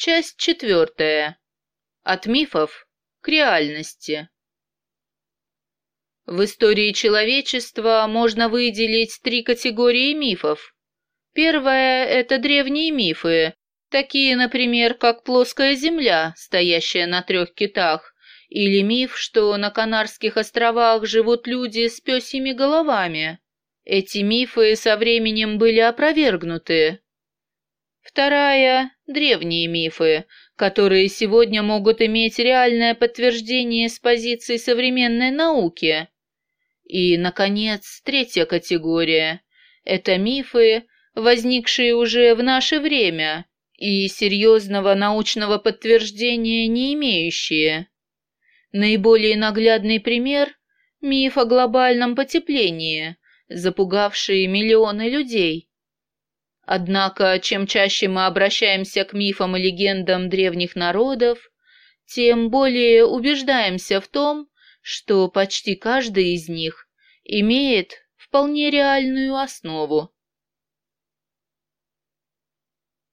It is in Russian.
Часть четвертая. От мифов к реальности. В истории человечества можно выделить три категории мифов. Первая – это древние мифы, такие, например, как плоская земля, стоящая на трех китах, или миф, что на Канарских островах живут люди с пёсьими головами. Эти мифы со временем были опровергнуты. Вторая – древние мифы, которые сегодня могут иметь реальное подтверждение с позиции современной науки. И, наконец, третья категория – это мифы, возникшие уже в наше время и серьезного научного подтверждения не имеющие. Наиболее наглядный пример – миф о глобальном потеплении, запугавший миллионы людей. Однако, чем чаще мы обращаемся к мифам и легендам древних народов, тем более убеждаемся в том, что почти каждый из них имеет вполне реальную основу.